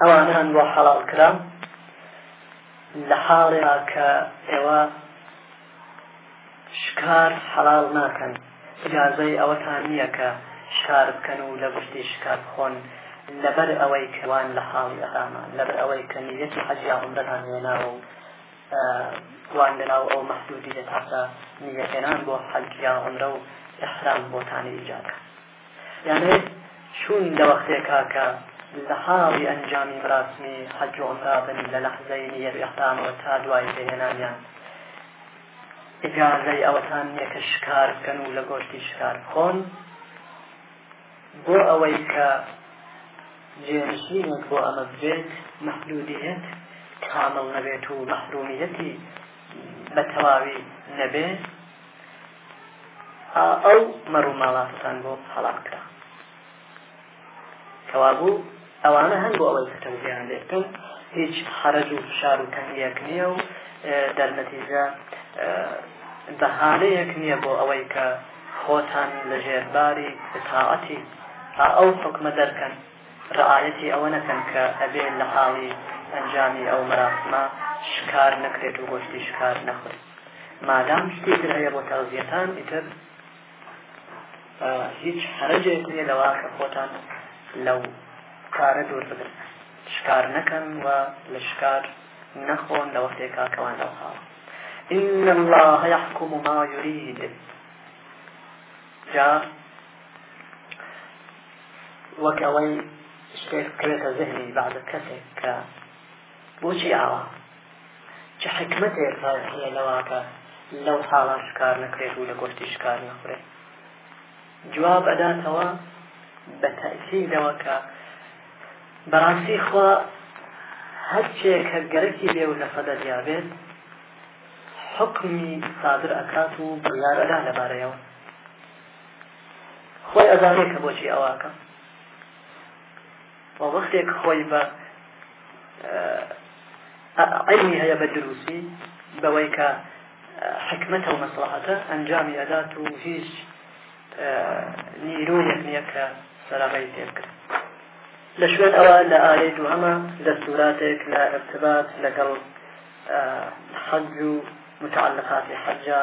ئەوانان بۆ حەڵاڵ کرا لە حاڵێکا کە ئێوە شکار حەڵاڵ ناکەن ئجازەی ئەوەتان نییە کە شکار بکەن و لە گشتی شکار بخۆن لەبەر ئەوەی کەوان لە حاڵی ئەراما لەبەر ئەوەی کە نیەتی حەجیا عمرەتان هێناوە و وان لەناو ئەو مەحدودی لە تاسە نیەتێنان بۆ حەجیا عمرە و ئەحرام بۆتانی ئیجادە یانێ چوون لە وەختێکا کە لە حاڵی ئەنجامی مراسمی حەج و عومرا بن لە لەحزەی نیەت ئیحرامەوە تا دوای پێهێنانیان ئیجازەی ئەوەتان نییە کە شکار بکەن و لە گۆشتی شکار بخۆن بۆ ئەوەی کە جێنشینێک بۆ ئەمە بێت مەحدودیت کامڵ نەبێت و مەحرومیەتی بە تەواوی نەبێت ئەو مەڕ و ماڵاتتان بۆ هەڵات کرا کەوابوو ئەوانە هەن بۆ ئەوەی فتن زیان لێ بکەن هیچ حەرەج و فشار و تەنگیەک نییە و دەرنەتیجە بەهانەیەک نییە بۆ ئەوەی کە خۆتان لە ژێرباری تاعەتی تا ئەو حکمە دەرکەن ڕعاەتی ئەوە نەکەن کە ئەبێ لە حاڵی ئەنجامی ئەو مەراسمە شکار نەکرێت و گۆشتی شکار نەخورێت مادام شتێکی تر هەیە بۆ تەغزیەتان ئیتر هیچ حەرەجێک نییە لەوە کە خۆتان لەو کارە دوور بگرن شکار نەکەن و لە شکار نەخۆن لە وەختێکا کەوان لەو خاوە إن الله يحكم ما يريد جا وەک ئەوەی شتێک بکرێتە ذهنی بعد کەسێک کە بۆچی ئاوا چ حکمەتێک تان هەیە لەواکە لەو حاڵا شکار نەکرێت و لە گۆشتی شکار نەخورێت جواب ئەداتەوە بە تەسیرەوە کە بەڕاستی خوا هەرچێک هەر گەرەکی لێ و لە سەدەریا بێت حکمی سادر ئەکات و بڕیار ئەدا لەبارەیەوە خۆی ئەزانێت کە بۆچی ئەواکە و وەختێک خۆی بە عیلمی هەیە بە دروستی بەوەی کە حکمەتە و مەسلحەتە ئەنجامی ئەدات و هیچ نیرۆیەک نییە کە سەرەڕێی پێ بکرێت لە شوێن ئەوە لە ئاەی دووهەمە دەستوراتێک لە ارتباط لەگەڵ حەج و متعلقاتی حەجا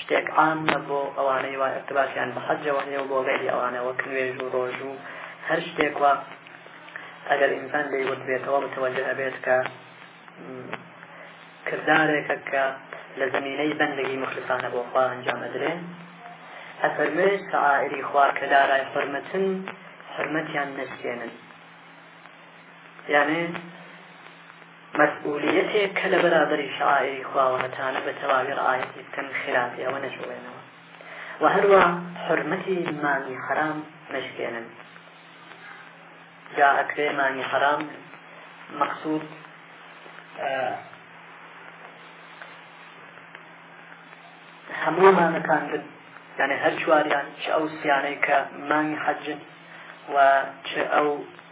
شتێک عامە بۆ ئەوانەی وا ئەرتباسیان بە حەجەوە هەیە و بۆ غێری ئەوانە وەک نوێژ و ڕۆژ و هەر شتێک وە ئەگەر ئینسان دەیوت بێتەوە بەتەوەجه ئەبێت کە کردارێکە کە لە زمینەی بەندگی مخلسانە بۆ خوا ئەنجام ئەدرێن ئەفەرمێ سەعائری خوا کە دارای حرمەتن حرمەتیان نەسکێنن یانێ مەسئولیەتێک کە لەبەرابەری شەعائیری خواوەنەتانە بە تەواوی ڕەعایەتی بکەن خراپی ئەوە نەجوڵێنەوە و هەروە حرمەتی مانی حەرام نەشکێنن جا ئەکرێ مانی حەرام مەقصود هەموو مانەکان بن یعنی هەر چواریان چ ئەو سیانەی کە مانگی حەجن و چ ئەو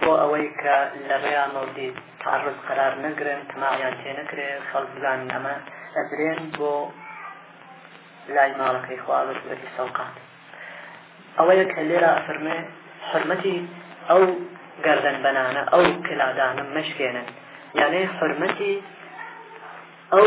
بۆ ئەوەی کە لە ڕێیا مەودید تەعەڕوز قەرار نەگرن، تەماعیان تێ نەکرێ، خەڵک بزانن ئەمە ئەبرێن بۆ لای ماڵەکەی خوا بە سوورەتی سەوقات. ئەوەیە کە لێرە ئەفەرمێ حرمەتی ئەو گەردەن بەنانە ئەو کلادانە مەشکێنن یانەی حرمەتی ئەو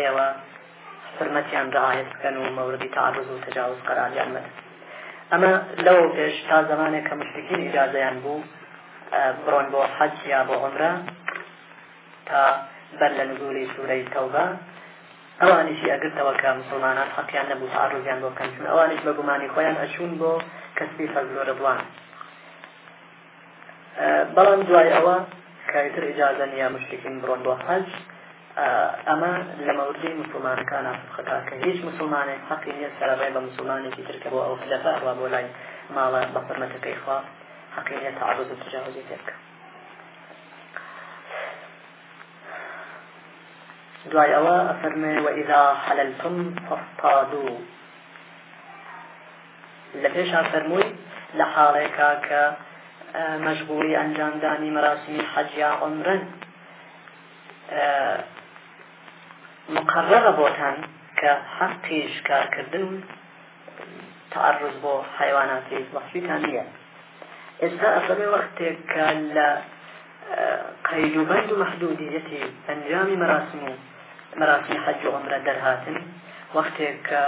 ئێوە حرمەتیان رعایەت بکەن و مەوردی تعرض و تجاوز قەراریان مەدەن ئەمە لەو پێش تا زمانێک کە مشتکین ئیجازەیان بوو بڕۆن بۆ حەج یا بۆ عمرە تا بەر لە نزولی سوورەی تەوبە ئەوانیشی ئەگرتەوە کە مسلمانان حەقیان نەبوو تعرضیان بۆ بکەن چون ئەوانیش بە گومانی خۆیان ئەچوون بۆ کەسبی فەزل و ڕبوان بەڵام دوای ئەوە کە ئیتر ئیجازە نییە مشتکین بڕۆن بۆ حەج ئەمە لە مەوردی مسلمانەکانە خەتا کە هیچ مسلمانێک حەقی نییە سەرڕێ بە مسلمانێکی ترکە بۆ ئەو هەدەفە ئەوە بۆ لای ماڵە بە حرمەتەکەی خوا حەقی نییە تعرض و تجاوزی پێ بکە دوای ئەوە ئەفەرمێ وەئیدا حەلەلتم فەستادوو لە پێشا فەرمووی، لە حاڵێکا کە مەشغووڵی ئەنجامدانی مەراسیمی حەج یا عومرەن، مقەڕەڕە بۆتان کە حەقی شکارکردن و تەعەڕوز بۆ حەیواناتی وەحشیتان نییە. ئێستا ئەفەرمێ وەختێک کە لە قەید و بەند و مەحدودیەتی ئەنجامی مەراسم و مەراسی حەج و عمرە دەرهاتن وەختێک کە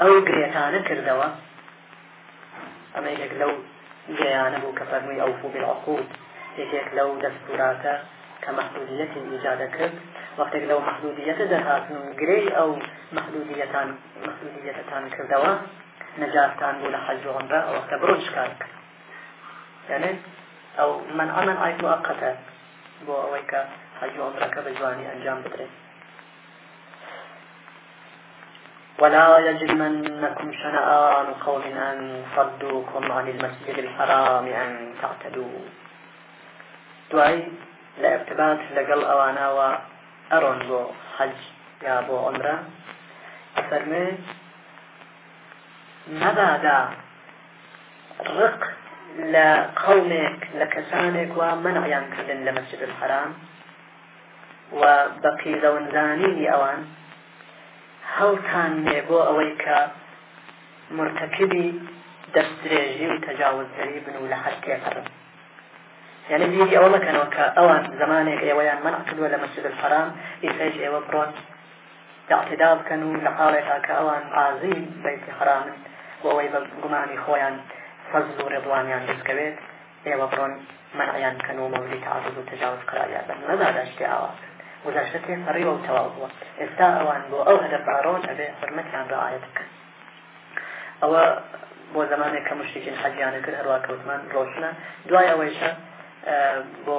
ئەو گرێتانە کردەوە ئەمە یەک لەو گرێیانە بوو کە فەرمووی ئەو فوبێ عقود یەکێک لەو دەستوراتە کە مەحدودیەتی ئیجادە کرد وەختێک لەو مەحدودیەتە دەهاتن و گرێی ئەو مەحدودیەتان مەحدودیەتەتان کردەوە نجاستان بو لحج وعمرة وقت بروش كارك يعني او من آمن آيت مؤقتا بو اويكا حج عمرك بجواني انجام بدري ولا يجرمنكم شنآن قوم أن صدوكم عن المسجد الحرام أن تعتدوا دعي لە لقل أوانا وأرون بو حج يا بو عمرة عمرە مەبادا ڕق لە قەومێک لە کەسانێک وا منعیان کردن لە مەسجد الحرام و بە قیزەونزانینی ئەوان هەڵتان نێ بۆ ئەوەی کە مرتکبی دەستدرێژی و تەجاوزگەری بن و لە هەر تێپەڕن یعنی بیری ئەوە مەکەنەوە کە ئەوان زمانێک ئێوەیان منع کردووە لە مەسجد الحرام ئیسەش ئێوە بڕۆن ئیعتیدا بکەن و لە حاڵێکا کە ئەوان ڕازی بەیتی حەرامن بۆ ئەوەی بە گومانی خۆیان فەزل و ڕێبوانیان دەستکەوێت ئێوە بڕۆن مەنعیان بکەن و مەولی تعرض و تجاوز قراریان بەن مەبادا شتێ ئاوا گوزەشتە تێ پەڕیوە و تەواو بووە ئێستا ئەوان بۆ ئەو هەدە بارۆن ئەبێ حرمەتیان ڕعایەت بکەن ئەوە بۆ زمانێک کە مشتێکین حەجیانە کرد هەروە کەوتمان ڕۆشنە دوای ئەوەیشە بۆ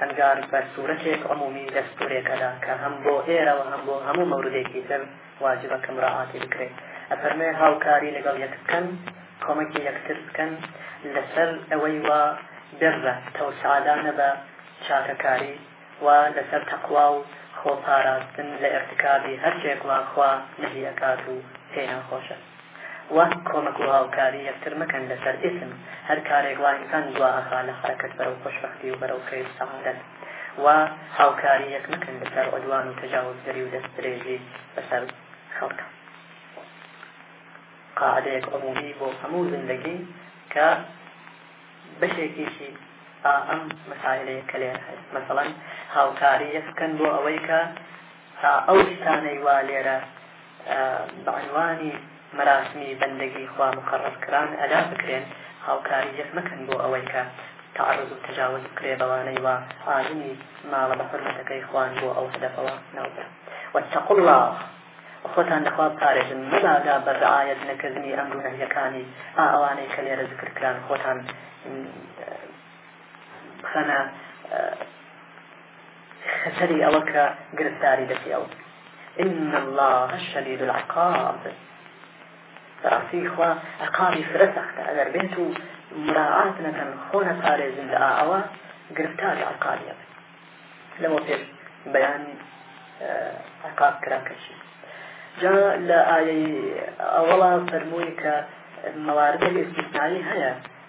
ئەگەر بە سورەتێک عمومی دەستورێک ئەدا کە هەم بۆ ئێرە و هەم بۆ هەموو مەوردێکی تر واجبە کە مراعاتی بکرێت ئەفەرمێ هاوکاری لەگەڵ یەک بکەن کۆمەکی یەکتر بکەن لەسەر ئەوەی وا بێڕە تەوسعادانە بە چاکەکاری و لەسەر تەقوا و خۆپاراستن لە ئەرتکابی هەرچێکڵاخوا نەهیەکات و پێیان خۆشە وا کۆمەک و هاوکاری یەکتر مەکەن لەسەر ئیسم هەر کارێک وا ئینسان دوا ئەخا لە حەرەکەت بەرەو خۆشبەختی و بەرەو خێر و سەعادەت وا هاوکاری یەک مەکەن لەسەر عدوان و تەجاوزگەری و دەستدرێژی بەسەر خەڵکە قاعدەیەک عمومی بۆ هەموو زندگی کە بەشێکیشی ئەم مەسائلەیە کە لێ هەیە مەسەڵەن هاوکاری یەک بکەن بۆ ئەوەی کە تا ئەو شتانەی وا لێرە بە عەنوانی مەراسمی بەندەگی خوا موقەڕەر کران ئەدا بکرێن، هاوکاری یەک مەکەن بۆ ئەوەی کە تەعەڕوز و تەجاوز بکرێ بەوانەی وا عازمی ماڵە بە حورمەتەکەی خوان بۆ ئەو هەدەفەوە ناوبرا. واتقوا اللە، و خۆتان لە خوا بپارێزن، مەبادا بە رعایەت نەکردنی ئەمر و نەهیەکانی ئا ئەوانەی کە لێرە زکر کران خۆتان بخەنە خەتەری ئەوە کە گرفتاری دەکەی ئەو ان الله شدید العقاب بەڕاستی خوا عقابی فرە سەختە ئەگەر بێت و مراعات نەکەن خۆ نەپارێزن لە ئاوە گرفتار عقابیە لەوە پێش بەیان عقاب کرا کەشی جا لە ئاەی ئەوەڵا فەرمووی کە مەواردە ئێستیسنایی هەیە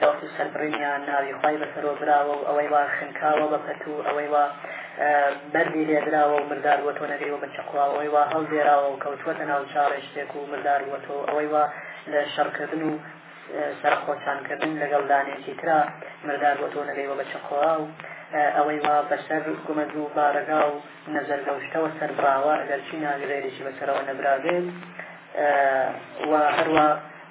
دەوت و سەربڕینیان ناوی خوای بەسەرۆ براوە و ئەوەی وا خنکاوە بە پەت و ئەوەی وا بەردی لێدراوە و مردار بۆ تۆ نەگەیوە بە چەقڵاوە ئەوەی وا هەڵدێراوە و کەوتووەتە ناو چاڕێ شتێک و مردار بووە تۆ ئەوەی وا لە شەڕکردن و سەرخۆچانکردن لەگەڵ دانێکی ترا مردار بۆ تۆ نەگەیوە بە چەقڵا و ئەوەی وا بەسەر گومەز و بارەگا و نەزەرگەوشتەوە سەربراوە ئەگەرچی ناوی غێریی بەسەرەوە نەبرابێت و هەروە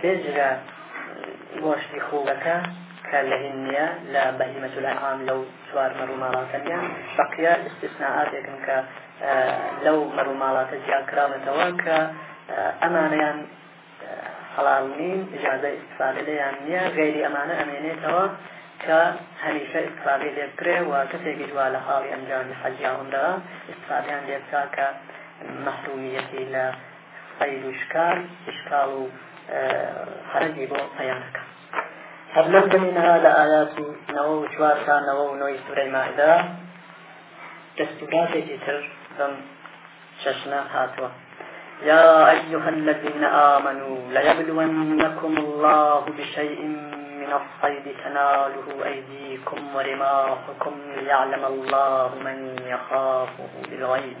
بێجگە گۆشتی خووڵەکە کە لە هین نییە لە بەهیمەت الانعام لەو چوار مەڕ و ماڵاتە نیە بەقیە استثناءاتێکن کە لەو مەڕ و ماڵاتە جیاکراونەتەوە کە ئەمانەیان حەڵال نین اجازە استفادە لێیان نییە غێری ئەمانە ئەمێنێتەوە کە هەمیشە استفادی لێ بکرێ و کەسێکی دوا لە حاڵی ئەنجامی حەجیاوندا استفادیان لێ بکا کە محرومیەتی لە قید و شکار اشکال و حرەجی بۆ پەیانەکە هبلت منها لآيات نو شوارتا نو نوي سورة المائدة تستقاتي جتر ضم ششنا هاتوا يا أيها الذين آمنوا ليبلونكم الله بشيء من الصيد تناله أيديكم ورماحكم ليعلم الله من يخافه بالغيب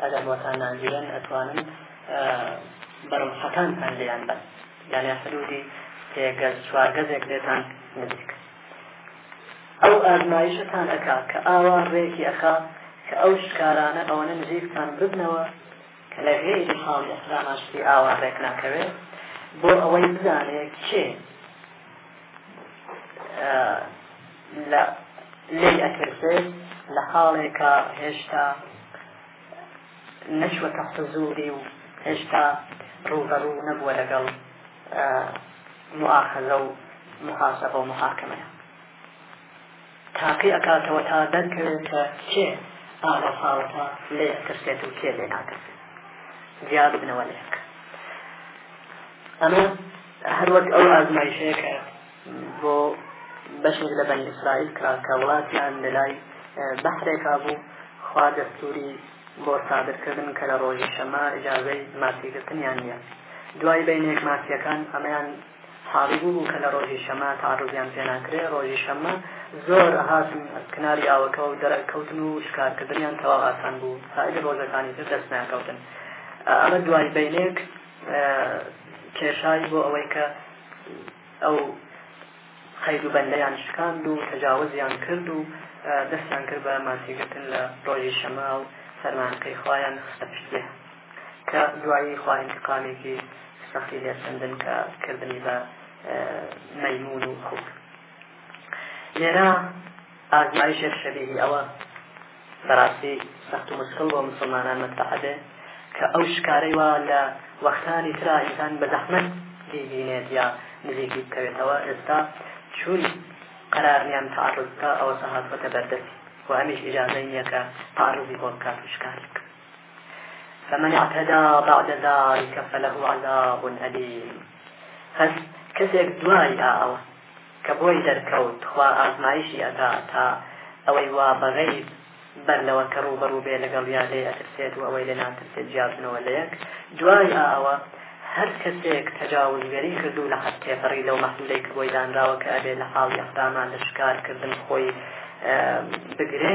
ئەگەر بۆتان ناگیرێن ئەتوانن بەرمحەکانتان لێیان بەن یانە حدودی تێگەز چوار گەزێک لێتان نزیک ئەو ئازمایشتان ئەکا کە ئاوا ڕێکی ئەخا کە ئەو شکارانە ئەوەنە نزیکتان ببنەوە کە لە غێری حاڵی ئەسلاماشتی ئاوا ڕێک ناکەوێت بۆ ئەوەی بزانێت کێ لە لێی ئەترسێ لە حاڵێکا هێشتا نەچوەتە حزوری و هێشتا ڕووبەڕوو نەبووە لەگەڵ مؤاخەزە و محاسبە و محاکمەیە تاقی ئەکاتەوە تا دەرکەوێت کە کێ ئاڵە حاڵەتە لێ ئەترسێت و کێ لێ ناترسێت زیاد بنەوە لێک ئەمە هەروەک ئەو ئازمایشەیە کە بۆ بەشێک لە بەنی ئیسرائیل کرا کە وڵاتیان لە لای بەحرێکا بوو خوا دەستوری بۆ سادرکردن کە لە ڕۆژی شەمە ئجازەی ماسیگرتنیان نییە دوای بینێک ماسیەکان ئەمەیان حاڵی بوو کە لە ڕۆژی شەمە تاڕوزیان پێناکرێ ڕۆژی شەمە زۆر هاتن کناری ئاوەکە و دەرەکەوتن و شکارکردنیان تەواو ئاسان بوو ساید ڕۆژەکانی تر دەست ناکەوتن ئەمە دوای بینێک کێشایی بۆ ئەوەی کە ئەو قەید و بەندەیان شکاند و تەجاوزیان کرد و دەستیان کرد بە ماسیگرتن لە ڕۆژی شەمە و فەرمانەکەی خوایان خستە پشتگوێ کە دوایی خوا ئینتقامێکی سەختی لێسەندن کە کردنی بە مەیمون و خوک لێرە ئازمایشێک شەبیهی ئەوە بەراستی سەخت و مشکڵ بۆ موسڵمانان مەدفەعە بێ کە ئەو شکارەی وا لە وەختانی ترا ئینسان بە زەحمەت بیبینێت یا نزیکی بکەوێتەوە ئێستا چون قرار نیان تعرض بکە ئەوە سەهاتوەتە بەردەست و هەمیش ئیجازەی نییە کە تعرضی بۆ بکات و شکاری بکە فمن اعتدى بعد ذلك فله عذاب أليم هەست کەسێک دوای ئەوە کە بۆی دەرکەوت خوا ئازمایشی ئەدا تا ئەوەی وا بە غەیب بەر لەوە کە ڕووبەڕوو بێ لەگەڵیا لێی ئەترسێت و ئەوەی لێ ناترسێت جیابنەوە لەیەک دوای ئا ئەوە هەر کەسێک تەجاوزگەری کردو لە حەد تێپەڕی لەو مەحدودەی کە بۆی دانراوە کە ئەبێ لە حاڵی ئەقدامان لە شکار کردن خۆی بگرێ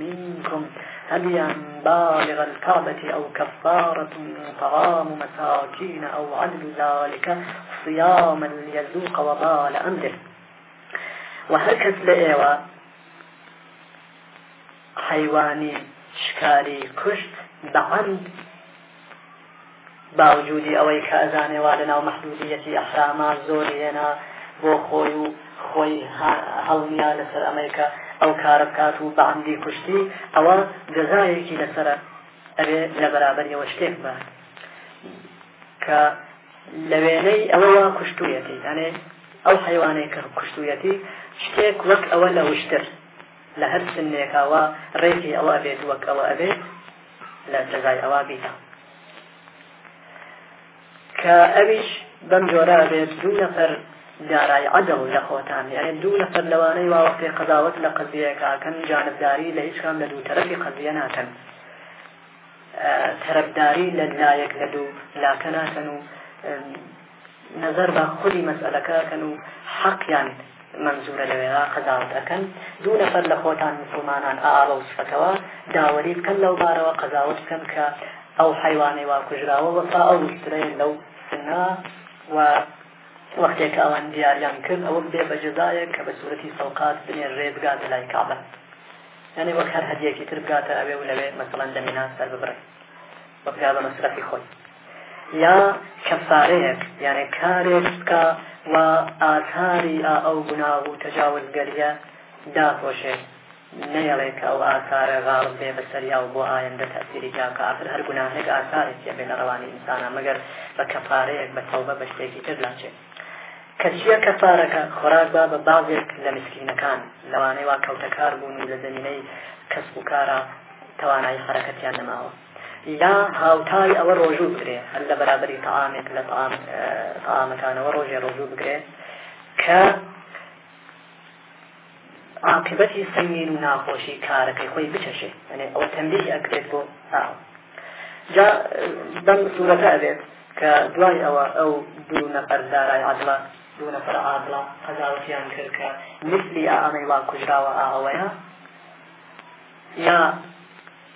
منكم هديا بالغ الكعبة أو كفارة طعام مساكين أو عدل ذلك صياما ليذوق وبال أمره وهكذا لإيوة حيواني شکاری کوشت بەعەند باوجودی ئەوەی کە ئەزانێ وا لەناو مەحدودیەتی ئەحراما زۆری هێنا بۆ خۆی و خۆی هەڵنیا لەسەر ئەمریکا ئەو کارە بکات و بەعمدی کوشتی ئەوە جەزایەکی لەسرە ئەوێ لە بەرابەریەوە شتێک بە کە لە وێنەی ئەوەوە کوشتویەتی ئەنێ ئەو حیوانەی کە کوشتویەتی شتێک وەک ئەوە لە وشتر لە هەر سنێکا وا ڕێکی ئەوە ئەبێت وەک ئەوە ئەبێت لە جەزای ئەوە بیدا کە ئەویش بەم جۆرە بێت دوو نەفەر دارای عدل لە خۆتان یعنی دوو نەفەر لەوانەی واوەختی قەزاوەت لە قەزیەکەکەن جانبداری لە هیچ کام لە دوو تەرەفی قەزیە ناکەن تەرەفداری لە لایەک لە دوو لاکە ناکەن و نەزەر بە خودی مەسئەلەکە ئەکەن و حەقیان مەنزورە لەوێدا قەزاوت ئەکەن دوو نەفەر لە خۆتان مسوڵمانان ئا بە وسفەتەوە داوەری بکەن لەو بارەوە قەزاوت بکەن کە ئەو حیوانەی وا کوژراوە وەسا ئەو وشترەیە لەو سنە و وەختێک کە ئەوان دیاریان کرد ئەوە بێ بە جەزایەک کە بە سوورەتی سەوقات بنێژرێ بگاتە لای کابە یعنی وەک هەر هەدیەکی تر بگاتە ئەوێ و لەوێ مەسەڵەن دەمینان سەر ببڕێ وەبگا بە مەسرەفی خۆی یا کەفارەیەک یانێ کارێک بکا وا ئاکاری ئا ئەو گوناه و تەجاوزگەریە داپۆشێ نەیەڵێ کە ئەو ئاکارە غاڵب بێ بەسەریا و بۆ ئایەندە تەئسیری تیا بکا ئاخر هەر گوناهێک ئاکارێکیە بێ لە ڕەوانی ئینسانە مەگەر بە کەفارەیەک بە تەوبە بە شتێکی تر لاچێ کەچیە کەفارەکە خۆراک با بە بازێک لە مسکینەکان لەوانەی وا کەوتەکار بوون و لە زەمینەی کەسب و کارە توانایی حرەکەتیان نەماوە یا هاوتای ئەوە ڕۆژوو بگرێ هەر لە بەرابەری تەعامێک لە تەعامەکانەوە ڕۆژێ ڕۆژوو بگرێ کە عاقبەتی سەنگین و ناخۆشی کارەکەی خۆی بچەشێ ئەنێ ئەو تەمبیری ئەکرێت بۆ ئاو جا بەم سوورەتە ئەبێت کە دوای ئەوە ئەو دوو نەفەر دارای عادڵە دوو نەفەر عادڵە قەزاوتیان کرد کە مثلی ئامەی وا کوژراوە ئاوەیە یا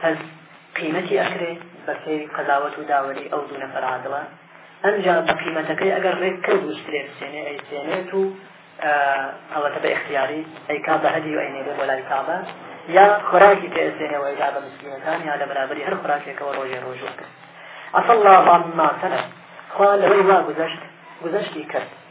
پس قیمەتی ئەکرێ بە پێی قەزاوەت و داوەری ئەو دوو نەفەر عادڵە ئەمجا بە قیمەتەکەی ئەگەر ڕێک کرد و شتێ بسێنێ ئەی سێنێت و ئەوەتە بە اختیاری ئەی کا بە هەدی و ئەینێ بۆ لای کابە یا خوراکی پێ سێنەوە ئەیدا بە مسکینەکان یا لە بەرابری هەر خوراکێکەوە ڕۆژێ ڕۆژوە کرد عفى الله عما سلف خوا لەوەی وا گذشت گذشتی کرد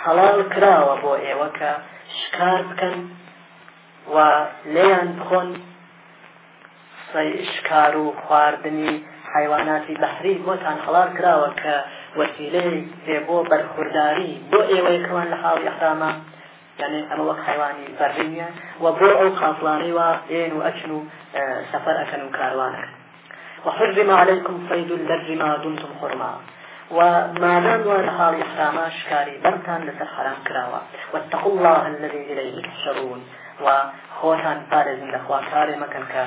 حەڵاڵ کراوە بۆ ئێوە کە شکار بکەن و لێیان بخۆن شکار و خواردنی حیواناتی بەحری بۆتان حەڵال کراوە کە وەسیلەی بێ بۆ بەرخورداری بۆ ئێوەیەکەوان لە حاڵی ئەحرامە یانی ئەمە وەک حەیوانی بەرهی نیە و بۆ ئەو قافڵانەی وا ئێن و ئەچن و سەفەر ئەکەن و کاروانە وحرم عليكم صيد البر ما دمتم حرما و مادام وا لە حاڵی حراما شکاری بەرتان لەسەر حرام کراوە واتقوا الله الذي إليه تحشرون و خۆتان پارێزن لە خوا کارێ مەکەن کە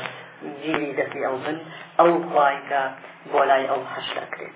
جیری دەستی ئەو بن ئەو خوای کە بۆ لای ئەو حەشر ئەکرێت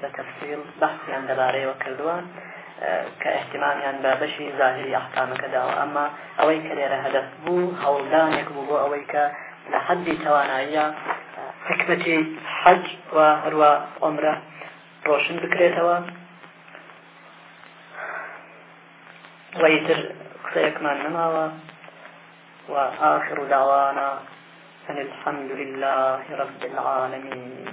بە تەفسیل بەحسیان لەبارەیەوە کردووە کە ئەحتیمامیان بە بەشی زاهری ئەحکامەکە داوە ئەمە ئەوەی کە لێرە هەدەف بوو هەوڵدانێک بوو بۆ ئەوەی کە لە حەدی تواناییە حکمەتی حەج و هەروە عمرە ڕۆشن بکرێتەوە وەیتر قسەیەکمان نەماوە و آخر دعوانا أن الحمد لله رب العالمين